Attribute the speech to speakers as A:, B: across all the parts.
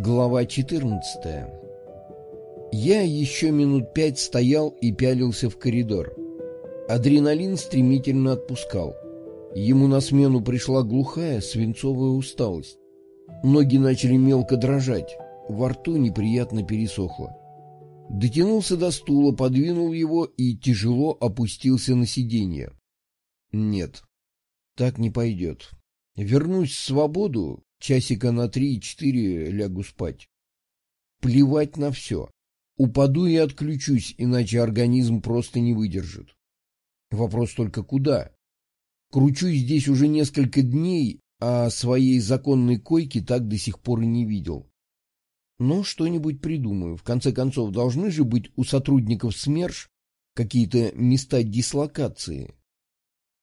A: Глава 14 Я еще минут пять стоял и пялился в коридор. Адреналин стремительно отпускал. Ему на смену пришла глухая свинцовая усталость. Ноги начали мелко дрожать, во рту неприятно пересохло. Дотянулся до стула, подвинул его и тяжело опустился на сиденье. Нет, так не пойдет. Вернусь в свободу, Часика на три-четыре лягу спать. Плевать на все. Упаду и отключусь, иначе организм просто не выдержит. Вопрос только куда? Кручусь здесь уже несколько дней, а своей законной койки так до сих пор и не видел. Но что-нибудь придумаю. В конце концов, должны же быть у сотрудников СМЕРШ какие-то места дислокации.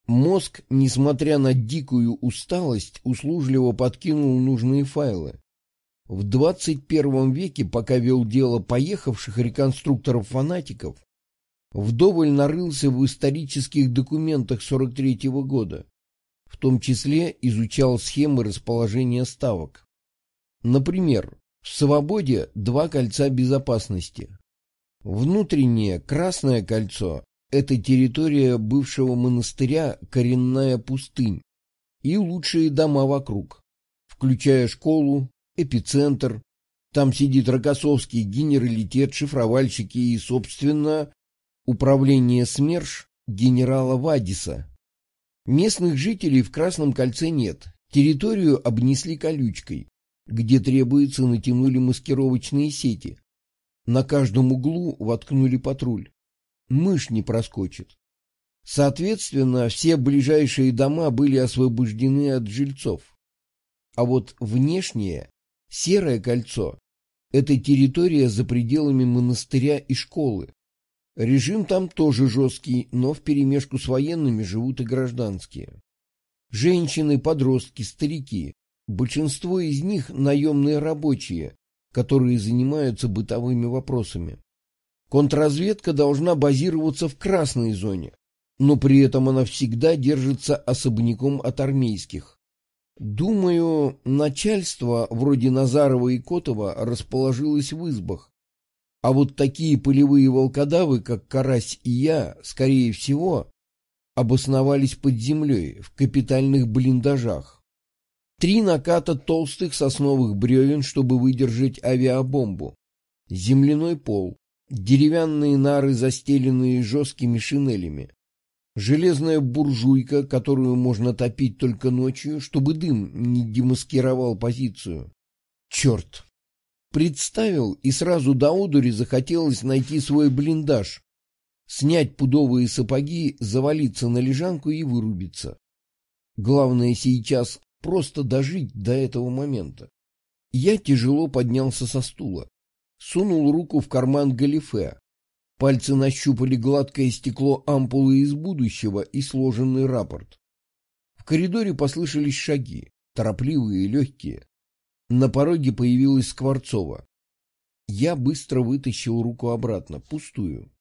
A: Мозг, несмотря на дикую усталость, услужливо подкинул нужные файлы. В 21 веке, пока вел дело поехавших реконструкторов-фанатиков, вдоволь нарылся в исторических документах 43 -го года, в том числе изучал схемы расположения ставок. Например, в «Свободе» два кольца безопасности. Внутреннее красное кольцо это территория бывшего монастыря Коренная пустынь и лучшие дома вокруг, включая школу, эпицентр. Там сидит Рокоссовский генералитет, шифровальщики и, собственно, управление СМЕРШ генерала Вадиса. Местных жителей в Красном кольце нет. Территорию обнесли колючкой. Где требуется, натянули маскировочные сети. На каждом углу воткнули патруль мышь не проскочит. Соответственно, все ближайшие дома были освобождены от жильцов. А вот внешнее, серое кольцо, это территория за пределами монастыря и школы. Режим там тоже жесткий, но вперемешку с военными живут и гражданские. Женщины, подростки, старики. Большинство из них наемные рабочие, которые занимаются бытовыми вопросами. Контрразведка должна базироваться в красной зоне, но при этом она всегда держится особняком от армейских. Думаю, начальство вроде Назарова и Котова расположилось в избах, а вот такие полевые волкодавы, как Карась и я, скорее всего, обосновались под землей в капитальных блиндажах. Три наката толстых сосновых бревен, чтобы выдержать авиабомбу. Земляной пол, деревянные нары, застеленные жесткими шинелями, железная буржуйка, которую можно топить только ночью, чтобы дым не демаскировал позицию. Черт! Представил, и сразу до одури захотелось найти свой блиндаж, снять пудовые сапоги, завалиться на лежанку и вырубиться. Главное сейчас просто дожить до этого момента. Я тяжело поднялся со стула. Сунул руку в карман галифе. Пальцы нащупали гладкое стекло ампулы из будущего и сложенный рапорт. В коридоре послышались шаги, торопливые и легкие. На пороге появилась Скворцова. Я быстро вытащил руку обратно, пустую.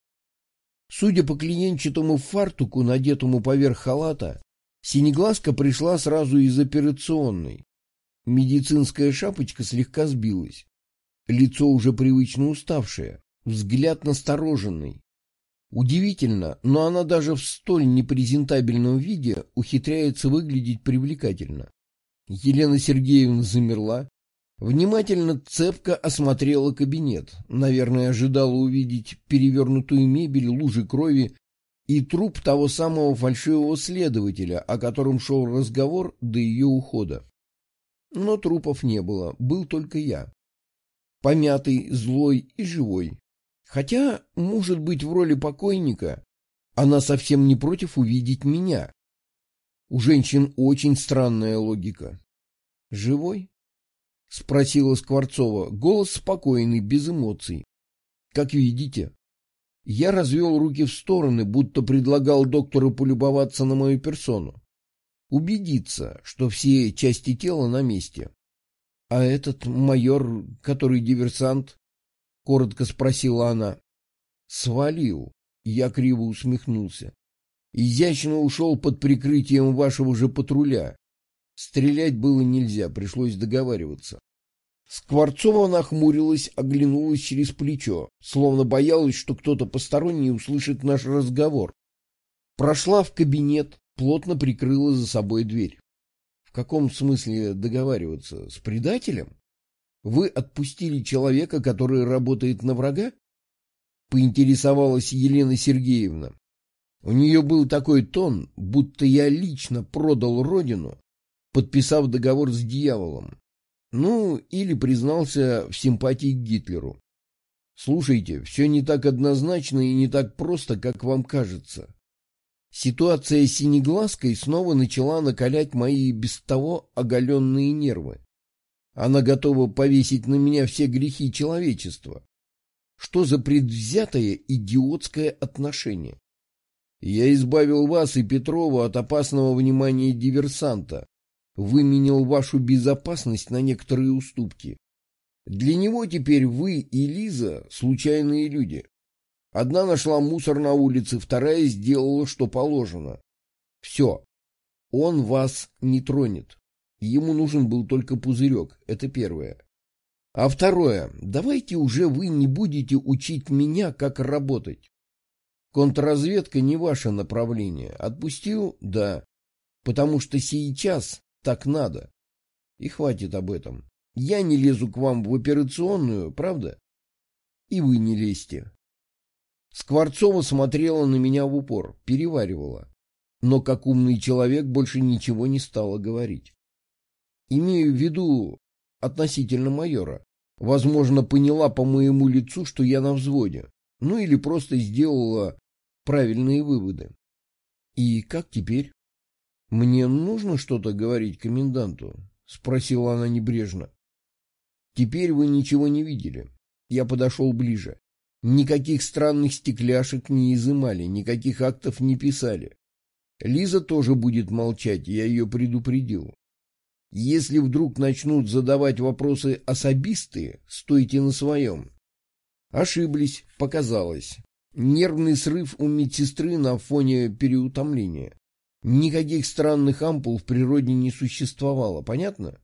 A: Судя по клиентчатому фартуку, надетому поверх халата, синеглазка пришла сразу из операционной. Медицинская шапочка слегка сбилась. Лицо уже привычно уставшее, взгляд настороженный. Удивительно, но она даже в столь непрезентабельном виде ухитряется выглядеть привлекательно. Елена Сергеевна замерла, внимательно цепко осмотрела кабинет, наверное, ожидала увидеть перевернутую мебель, лужи крови и труп того самого фальшивого следователя, о котором шел разговор до ее ухода. Но трупов не было, был только я помятый, злой и живой. Хотя, может быть, в роли покойника она совсем не против увидеть меня. У женщин очень странная логика. «Живой?» — спросила Скворцова. Голос спокойный, без эмоций. «Как видите». Я развел руки в стороны, будто предлагал доктору полюбоваться на мою персону. Убедиться, что все части тела на месте. — А этот майор, который диверсант? — коротко спросила она. — Свалил. Я криво усмехнулся. Изящно ушел под прикрытием вашего же патруля. Стрелять было нельзя, пришлось договариваться. Скворцова нахмурилась, оглянулась через плечо, словно боялась, что кто-то посторонний услышит наш разговор. Прошла в кабинет, плотно прикрыла за собой дверь. Каком смысле договариваться? С предателем? Вы отпустили человека, который работает на врага? Поинтересовалась Елена Сергеевна. У нее был такой тон, будто я лично продал родину, подписав договор с дьяволом. Ну, или признался в симпатии к Гитлеру. Слушайте, все не так однозначно и не так просто, как вам кажется. Ситуация с Синеглазкой снова начала накалять мои без того оголенные нервы. Она готова повесить на меня все грехи человечества. Что за предвзятое идиотское отношение? Я избавил вас и Петрова от опасного внимания диверсанта, выменил вашу безопасность на некоторые уступки. Для него теперь вы и Лиза – случайные люди. Одна нашла мусор на улице, вторая сделала, что положено. Все. Он вас не тронет. Ему нужен был только пузырек. Это первое. А второе. Давайте уже вы не будете учить меня, как работать. Контрразведка не ваше направление. Отпустил? Да. Потому что сейчас так надо. И хватит об этом. Я не лезу к вам в операционную, правда? И вы не лезьте. Скворцова смотрела на меня в упор, переваривала. Но как умный человек больше ничего не стала говорить. Имею в виду относительно майора. Возможно, поняла по моему лицу, что я на взводе. Ну или просто сделала правильные выводы. И как теперь? «Мне нужно что-то говорить коменданту?» — спросила она небрежно. «Теперь вы ничего не видели». Я подошел ближе. Никаких странных стекляшек не изымали, никаких актов не писали. Лиза тоже будет молчать, я ее предупредил. Если вдруг начнут задавать вопросы особистые, стойте на своем. Ошиблись, показалось. Нервный срыв у медсестры на фоне переутомления. Никаких странных ампул в природе не существовало, понятно?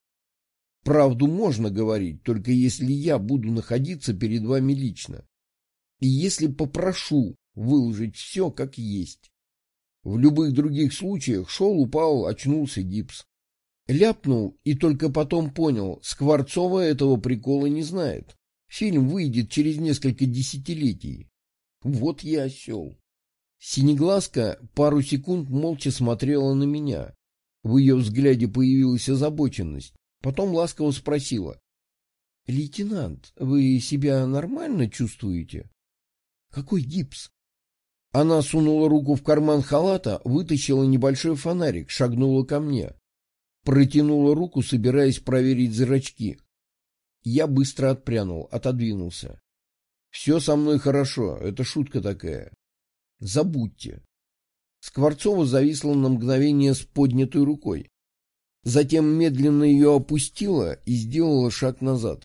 A: Правду можно говорить, только если я буду находиться перед вами лично. И если попрошу выложить все как есть. В любых других случаях шел, упал, очнулся гипс. Ляпнул и только потом понял, Скворцова этого прикола не знает. Фильм выйдет через несколько десятилетий. Вот я осел. Синеглазка пару секунд молча смотрела на меня. В ее взгляде появилась озабоченность. Потом ласково спросила. — Лейтенант, вы себя нормально чувствуете? — Какой гипс? Она сунула руку в карман халата, вытащила небольшой фонарик, шагнула ко мне. Протянула руку, собираясь проверить зрачки. Я быстро отпрянул, отодвинулся. — Все со мной хорошо, это шутка такая. Забудьте. Скворцова зависла на мгновение с поднятой рукой. Затем медленно ее опустила и сделала шаг назад.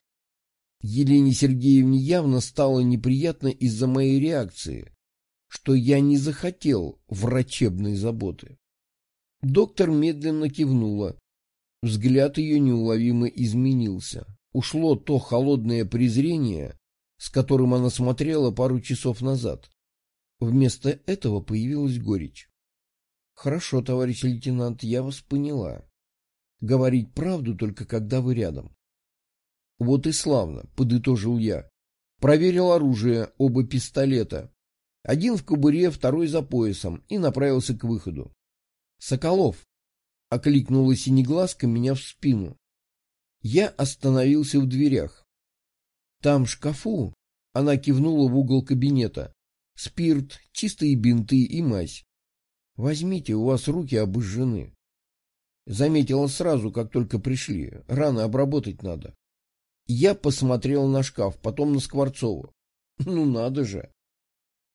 A: Елене Сергеевне явно стало неприятно из-за моей реакции, что я не захотел врачебной заботы. Доктор медленно кивнула. Взгляд ее неуловимо изменился. Ушло то холодное презрение, с которым она смотрела пару часов назад. Вместо этого появилась горечь. «Хорошо, товарищ лейтенант, я вас поняла. Говорить правду только когда вы рядом». «Вот и славно», — подытожил я. Проверил оружие, оба пистолета. Один в кобуре, второй за поясом, и направился к выходу. «Соколов!» — окликнула синеглазка меня в спину. Я остановился в дверях. «Там в шкафу...» — она кивнула в угол кабинета спирт, чистые бинты и мазь. Возьмите, у вас руки обожжены. Заметила сразу, как только пришли. Рано обработать надо. Я посмотрел на шкаф, потом на Скворцову. Ну надо же.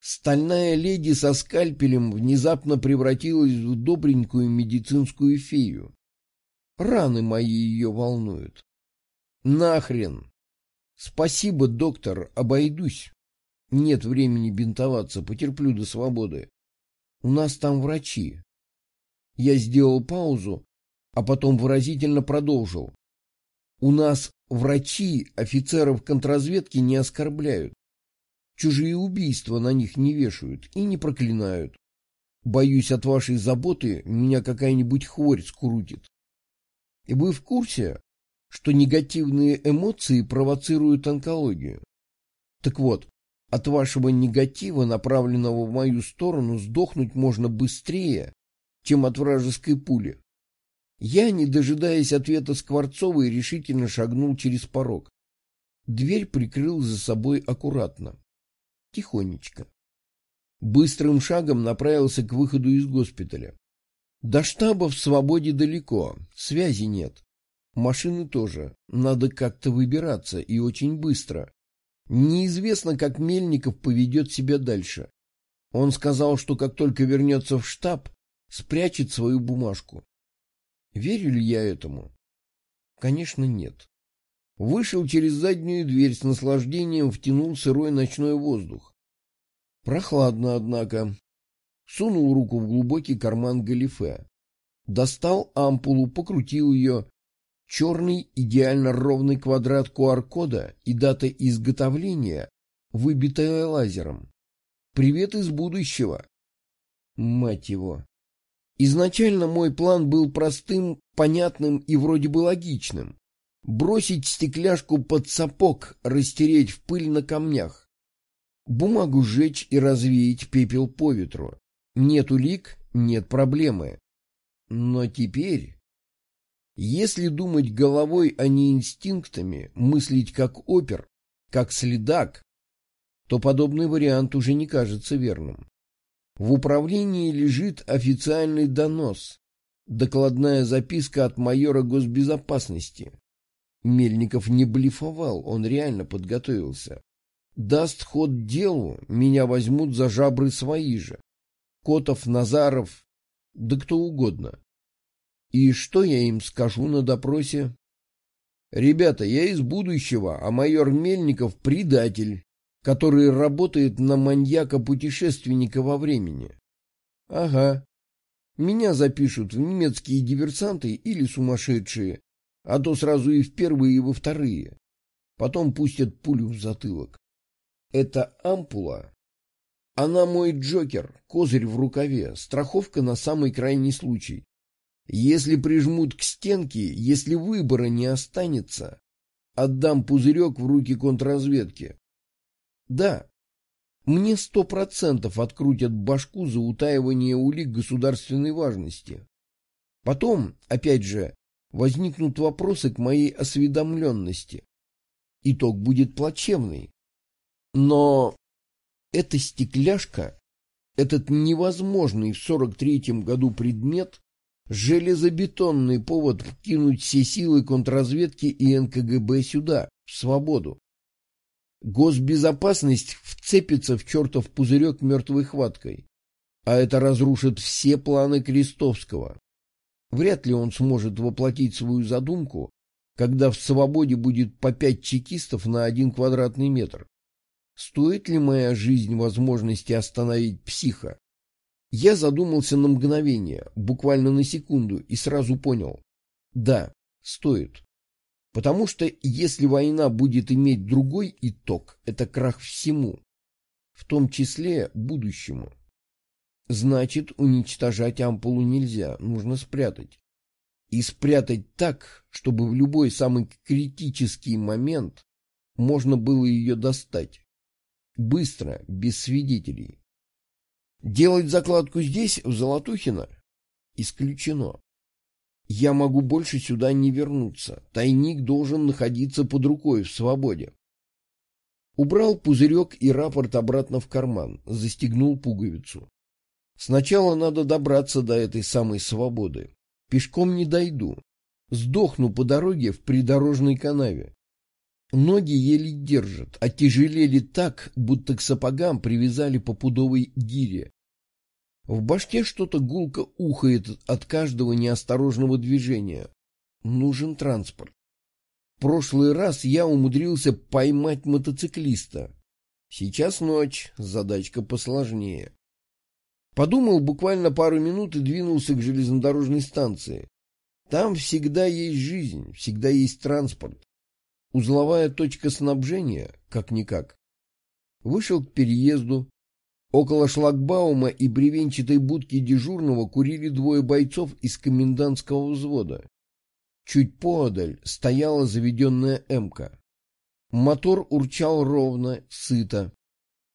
A: Стальная леди со скальпелем внезапно превратилась в добренькую медицинскую фею. Раны мои ее волнуют. Нахрен. Спасибо, доктор, обойдусь. Нет времени бинтоваться, потерплю до свободы. У нас там врачи. Я сделал паузу, а потом выразительно продолжил. У нас врачи офицеров контрразведки не оскорбляют. Чужие убийства на них не вешают и не проклинают. Боюсь, от вашей заботы меня какая-нибудь хворь скрутит. И вы в курсе, что негативные эмоции провоцируют онкологию? Так вот, от вашего негатива, направленного в мою сторону, сдохнуть можно быстрее, чем от вражеской пули. Я, не дожидаясь ответа Скворцовой, решительно шагнул через порог. Дверь прикрыл за собой аккуратно. Тихонечко. Быстрым шагом направился к выходу из госпиталя. До штаба в свободе далеко, связи нет. Машины тоже. Надо как-то выбираться, и очень быстро. Неизвестно, как Мельников поведет себя дальше. Он сказал, что как только вернется в штаб, спрячет свою бумажку. Верю ли я этому? Конечно, нет. Вышел через заднюю дверь с наслаждением, втянул сырой ночной воздух. Прохладно, однако. Сунул руку в глубокий карман галифе. Достал ампулу, покрутил ее. Черный идеально ровный квадрат QR-кода и дата изготовления, выбитая лазером. Привет из будущего. Мать его. Изначально мой план был простым, понятным и вроде бы логичным. Бросить стекляшку под сапог, растереть в пыль на камнях. Бумагу сжечь и развеять пепел по ветру. Нет улик, нет проблемы. Но теперь, если думать головой, а не инстинктами, мыслить как опер, как следак, то подобный вариант уже не кажется верным. В управлении лежит официальный донос, докладная записка от майора госбезопасности. Мельников не блефовал, он реально подготовился. Даст ход делу, меня возьмут за жабры свои же. Котов, Назаров, да кто угодно. И что я им скажу на допросе? Ребята, я из будущего, а майор Мельников — предатель который работает на маньяка-путешественника во времени. Ага. Меня запишут в немецкие диверсанты или сумасшедшие, а то сразу и в первые, и во вторые. Потом пустят пулю в затылок. Это ампула. Она мой Джокер, козырь в рукаве, страховка на самый крайний случай. Если прижмут к стенке, если выбора не останется, отдам пузырек в руки контрразведки. Да, мне сто процентов открутят башку за утаивание улик государственной важности. Потом, опять же, возникнут вопросы к моей осведомленности. Итог будет плачевный. Но эта стекляшка, этот невозможный в сорок третьем году предмет, железобетонный повод вкинуть все силы контрразведки и НКГБ сюда, в свободу. Госбезопасность вцепится в чертов пузырек мертвой хваткой, а это разрушит все планы Крестовского. Вряд ли он сможет воплотить свою задумку, когда в свободе будет по пять чекистов на один квадратный метр. Стоит ли моя жизнь возможности остановить психа? Я задумался на мгновение, буквально на секунду, и сразу понял. Да, стоит. Потому что если война будет иметь другой итог, это крах всему, в том числе будущему. Значит, уничтожать ампулу нельзя, нужно спрятать. И спрятать так, чтобы в любой самый критический момент можно было ее достать. Быстро, без свидетелей. Делать закладку здесь, в Золотухино? Исключено. Я могу больше сюда не вернуться. Тайник должен находиться под рукой в свободе. Убрал пузырек и рапорт обратно в карман, застегнул пуговицу. Сначала надо добраться до этой самой свободы. Пешком не дойду. Сдохну по дороге в придорожной канаве. Ноги еле держат, а тяжелели так, будто к сапогам привязали по пудовой гире. В башке что-то гулко ухает от каждого неосторожного движения. Нужен транспорт. В прошлый раз я умудрился поймать мотоциклиста. Сейчас ночь, задачка посложнее. Подумал буквально пару минут и двинулся к железнодорожной станции. Там всегда есть жизнь, всегда есть транспорт. Узловая точка снабжения, как-никак. Вышел к переезду. Около шлагбаума и бревенчатой будки дежурного курили двое бойцов из комендантского взвода. Чуть поодаль стояла заведенная «Эмка». Мотор урчал ровно, сыто.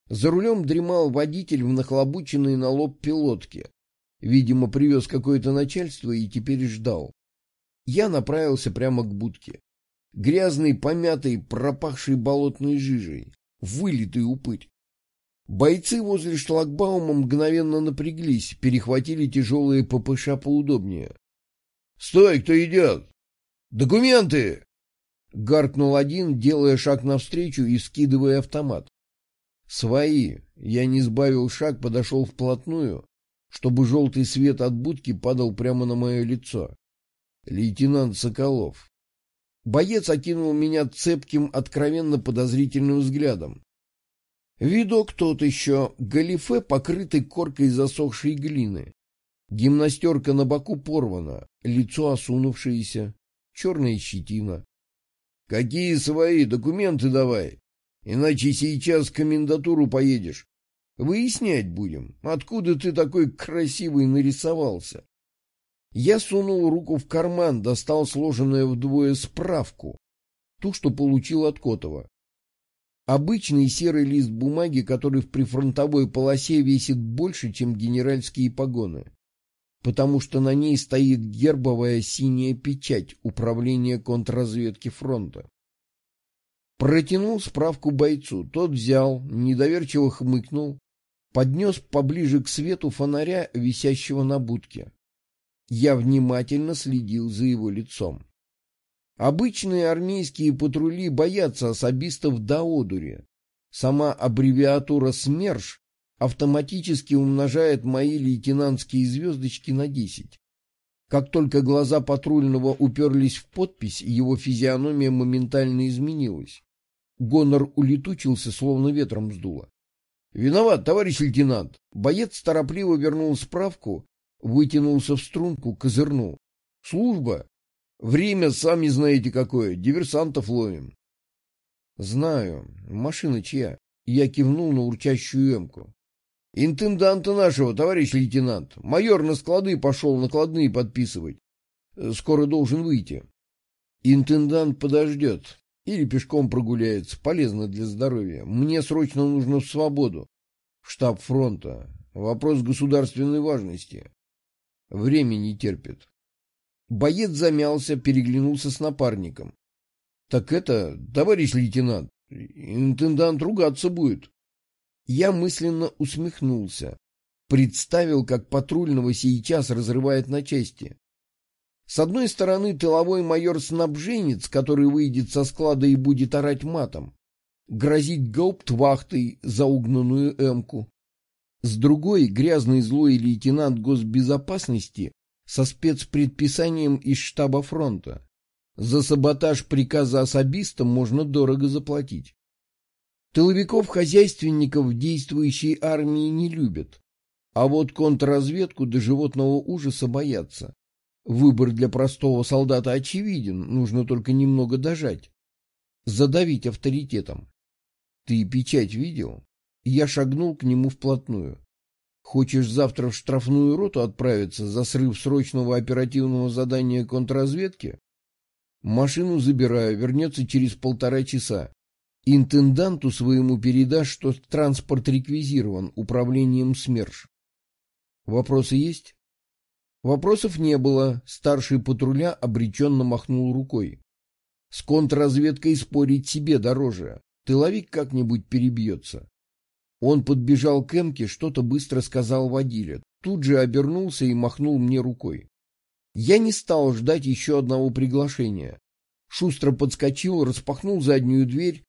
A: За рулем дремал водитель в нахлобученной на лоб пилотке. Видимо, привез какое-то начальство и теперь ждал. Я направился прямо к будке. Грязный, помятый, пропахший болотной жижей. Вылитый упырь. Бойцы возле шлагбаума мгновенно напряглись, перехватили тяжелые ППШ поудобнее. — Стой, кто идет! Документы! — гаркнул один, делая шаг навстречу и скидывая автомат. Свои. Я не сбавил шаг, подошел вплотную, чтобы желтый свет от будки падал прямо на мое лицо. Лейтенант Соколов. Боец окинул меня цепким, откровенно подозрительным взглядом. Видок тот еще, галифе, покрытый коркой засохшей глины. Гимнастерка на боку порвана, лицо осунувшееся, черная щетина. — Какие свои? Документы давай. Иначе сейчас в комендатуру поедешь. Выяснять будем, откуда ты такой красивый нарисовался. Я сунул руку в карман, достал сложенную вдвое справку, ту, что получил от Котова. Обычный серый лист бумаги, который в прифронтовой полосе весит больше, чем генеральские погоны, потому что на ней стоит гербовая синяя печать Управления контрразведки фронта. Протянул справку бойцу. Тот взял, недоверчиво хмыкнул, поднес поближе к свету фонаря, висящего на будке. Я внимательно следил за его лицом. Обычные армейские патрули боятся особистов до одури. Сама аббревиатура СМЕРШ автоматически умножает мои лейтенантские звездочки на десять. Как только глаза патрульного уперлись в подпись, его физиономия моментально изменилась. Гонор улетучился, словно ветром сдуло. — Виноват, товарищ лейтенант. Боец торопливо вернул справку, вытянулся в струнку, козырнул. — Служба. Время, сами знаете какое, диверсантов ловим. — Знаю. Машина чья? Я кивнул на урчащую эмку. — Интенданта нашего, товарищ лейтенант. Майор на склады пошел накладные подписывать. Скоро должен выйти. Интендант подождет. Или пешком прогуляется. Полезно для здоровья. Мне срочно нужно в свободу. В штаб фронта. Вопрос государственной важности. Время не терпит. Боец замялся, переглянулся с напарником. — Так это, товарищ лейтенант, интендант ругаться будет. Я мысленно усмехнулся. Представил, как патрульного сейчас разрывает на части. С одной стороны, тыловой майор-снабженец, который выйдет со склада и будет орать матом, грозить гауптвахтой за угнанную эмку. С другой, грязный злой лейтенант госбезопасности со спецпредписанием из штаба фронта. За саботаж приказа особистам можно дорого заплатить. Тыловиков-хозяйственников действующей армии не любят, а вот контрразведку до животного ужаса боятся. Выбор для простого солдата очевиден, нужно только немного дожать. Задавить авторитетом. Ты печать видел? Я шагнул к нему вплотную. Хочешь завтра в штрафную роту отправиться за срыв срочного оперативного задания контрразведки? Машину забираю, вернется через полтора часа. Интенданту своему передашь, что транспорт реквизирован управлением СМЕРШ. Вопросы есть? Вопросов не было, старший патруля обреченно махнул рукой. С контрразведкой спорить себе дороже, тыловик как-нибудь перебьется. Он подбежал к Эмке, что-то быстро сказал водиле, тут же обернулся и махнул мне рукой. Я не стал ждать еще одного приглашения. Шустро подскочил, распахнул заднюю дверь,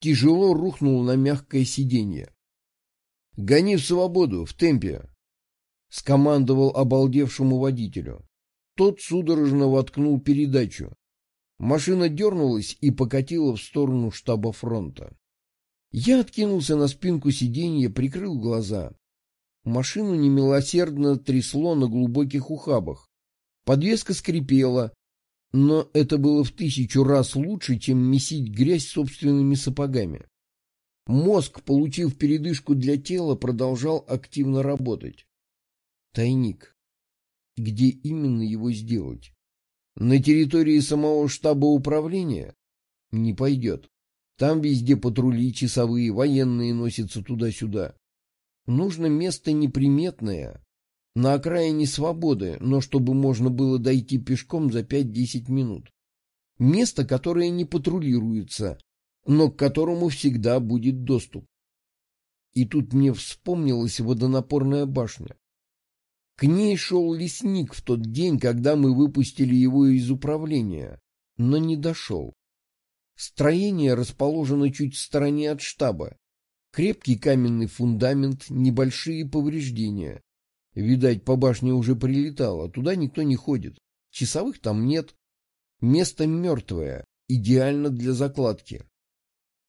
A: тяжело рухнул на мягкое сиденье. — Гони в свободу, в темпе! — скомандовал обалдевшему водителю. Тот судорожно воткнул передачу. Машина дернулась и покатила в сторону штаба фронта. Я откинулся на спинку сиденья, прикрыл глаза. Машину немилосердно трясло на глубоких ухабах. Подвеска скрипела. Но это было в тысячу раз лучше, чем месить грязь собственными сапогами. Мозг, получив передышку для тела, продолжал активно работать. Тайник. Где именно его сделать? На территории самого штаба управления? Не пойдет. Там везде патрули, часовые, военные носятся туда-сюда. Нужно место неприметное, на окраине свободы, но чтобы можно было дойти пешком за 5-10 минут. Место, которое не патрулируется, но к которому всегда будет доступ. И тут мне вспомнилась водонапорная башня. К ней шел лесник в тот день, когда мы выпустили его из управления, но не дошел. Строение расположено чуть в стороне от штаба. Крепкий каменный фундамент, небольшие повреждения. Видать, по башне уже прилетало, туда никто не ходит. Часовых там нет. Место мертвое, идеально для закладки.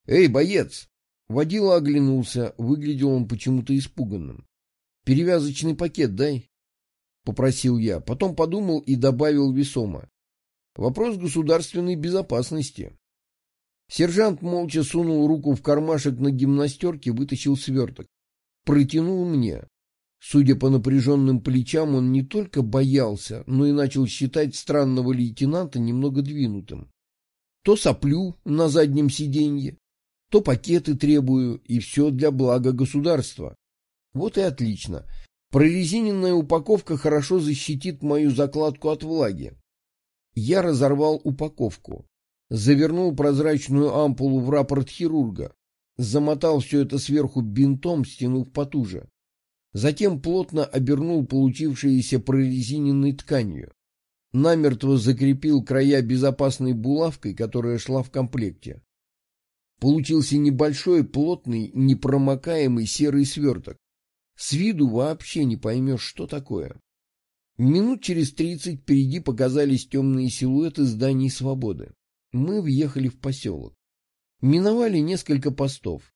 A: «Эй, боец!» Водила оглянулся, выглядел он почему-то испуганным. «Перевязочный пакет дай», — попросил я. Потом подумал и добавил весомо. «Вопрос государственной безопасности». Сержант молча сунул руку в кармашек на гимнастерке, вытащил сверток. Протянул мне. Судя по напряженным плечам, он не только боялся, но и начал считать странного лейтенанта немного двинутым. То соплю на заднем сиденье, то пакеты требую, и все для блага государства. Вот и отлично. Прорезиненная упаковка хорошо защитит мою закладку от влаги. Я разорвал упаковку, завернул прозрачную ампулу в рапорт хирурга, замотал все это сверху бинтом, стянув потуже. Затем плотно обернул получившееся прорезиненной тканью. Намертво закрепил края безопасной булавкой, которая шла в комплекте. Получился небольшой, плотный, непромокаемый серый сверток. С виду вообще не поймешь, что такое. Минут через тридцать впереди показались темные силуэты зданий свободы. Мы въехали в поселок. Миновали несколько постов.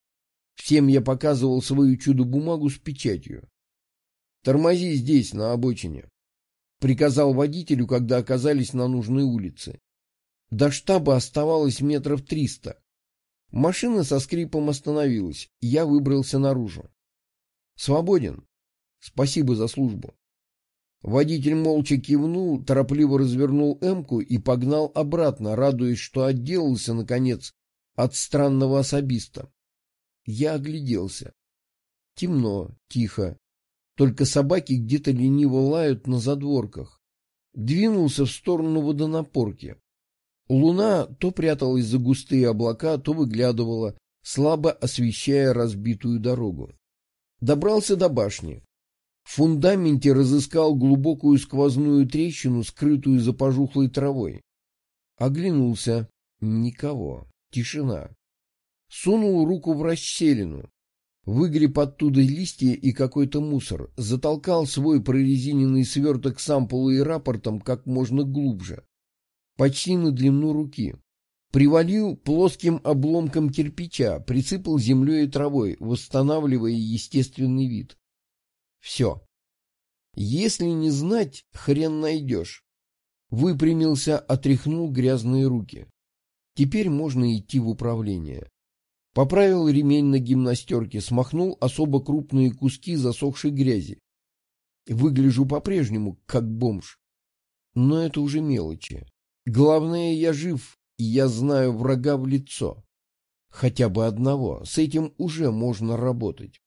A: Всем я показывал свою чудо-бумагу с печатью. «Тормози здесь, на обочине», — приказал водителю, когда оказались на нужной улице. До штаба оставалось метров триста. Машина со скрипом остановилась, я выбрался наружу. «Свободен. Спасибо за службу». Водитель молча кивнул, торопливо развернул «Эмку» и погнал обратно, радуясь, что отделался, наконец, от странного особиста. Я огляделся. Темно, тихо. Только собаки где-то лениво лают на задворках. Двинулся в сторону водонапорки. Луна то пряталась за густые облака, то выглядывала, слабо освещая разбитую дорогу. Добрался до башни. В фундаменте разыскал глубокую сквозную трещину, скрытую за пожухлой травой. Оглянулся. Никого. Тишина. Сунул руку в расщелину. Выгреб оттуда листья и какой-то мусор. Затолкал свой прорезиненный сверток с ампулой и рапортом как можно глубже. Почти на длину руки. Привалил плоским обломком кирпича, присыпал землей и травой, восстанавливая естественный вид. Все. Если не знать, хрен найдешь. Выпрямился, отряхнул грязные руки. Теперь можно идти в управление. Поправил ремень на гимнастерке, смахнул особо крупные куски засохшей грязи. Выгляжу по-прежнему, как бомж. Но это уже мелочи. Главное, я жив, и я знаю врага в лицо. Хотя бы одного. С этим уже можно работать.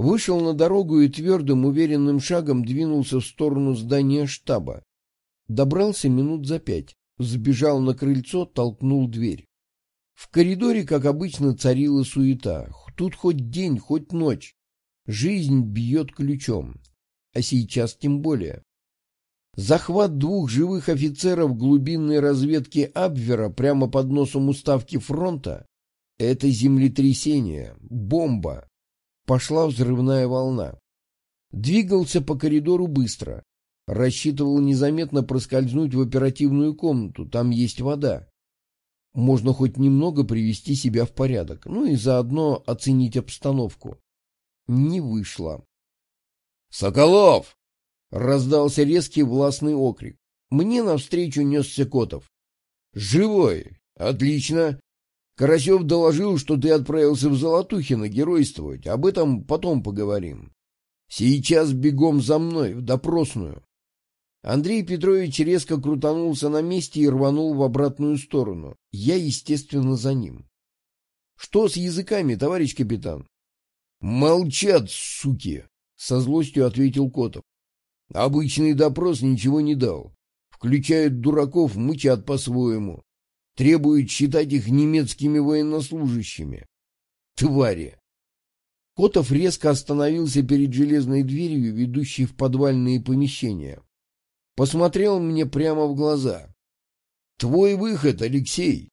A: Вышел на дорогу и твердым, уверенным шагом двинулся в сторону здания штаба. Добрался минут за пять. Сбежал на крыльцо, толкнул дверь. В коридоре, как обычно, царила суета. Тут хоть день, хоть ночь. Жизнь бьет ключом. А сейчас тем более. Захват двух живых офицеров глубинной разведки Абвера прямо под носом уставки фронта — это землетрясение, бомба, Пошла взрывная волна. Двигался по коридору быстро. Рассчитывал незаметно проскользнуть в оперативную комнату, там есть вода. Можно хоть немного привести себя в порядок, ну и заодно оценить обстановку. Не вышло. «Соколов!» — раздался резкий властный окрик. Мне навстречу несся Котов. «Живой! Отлично! Карасев доложил, что ты отправился в Золотухино геройствовать. Об этом потом поговорим. Сейчас бегом за мной, в допросную». Андрей Петрович резко крутанулся на месте и рванул в обратную сторону. Я, естественно, за ним. «Что с языками, товарищ капитан?» «Молчат, суки!» — со злостью ответил Котов. «Обычный допрос ничего не дал. Включают дураков, мычат по-своему. Требуют считать их немецкими военнослужащими. Твари!» Котов резко остановился перед железной дверью, ведущей в подвальные помещения. Посмотрел мне прямо в глаза. «Твой выход, Алексей,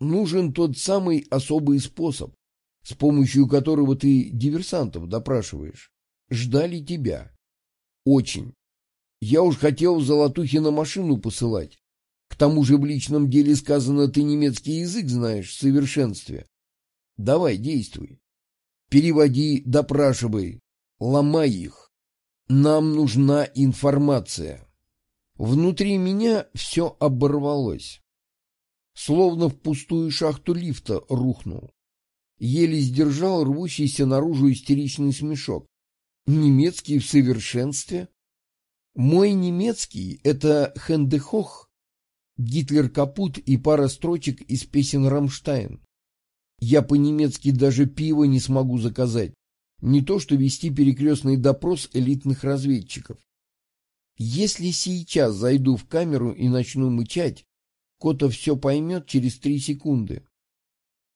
A: нужен тот самый особый способ, с помощью которого ты диверсантов допрашиваешь. Ждали тебя. Очень. Я уж хотел Золотухи на машину посылать. Тому же в личном деле сказано, ты немецкий язык знаешь в совершенстве. Давай, действуй. Переводи, допрашивай, ломай их. Нам нужна информация. Внутри меня все оборвалось. Словно в пустую шахту лифта рухнул. Еле сдержал рвущийся наружу истеричный смешок. Немецкий в совершенстве? Мой немецкий — это Хендехох, Гитлер капут и пара строчек из песен Рамштайн. Я по-немецки даже пиво не смогу заказать, не то что вести перекрестный допрос элитных разведчиков. Если сейчас зайду в камеру и начну мычать, Кота все поймет через три секунды.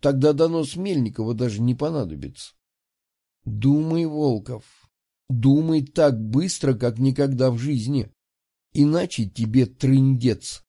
A: Тогда донос Мельникова даже не понадобится. Думай, Волков, думай так быстро, как никогда в жизни, иначе тебе трындец.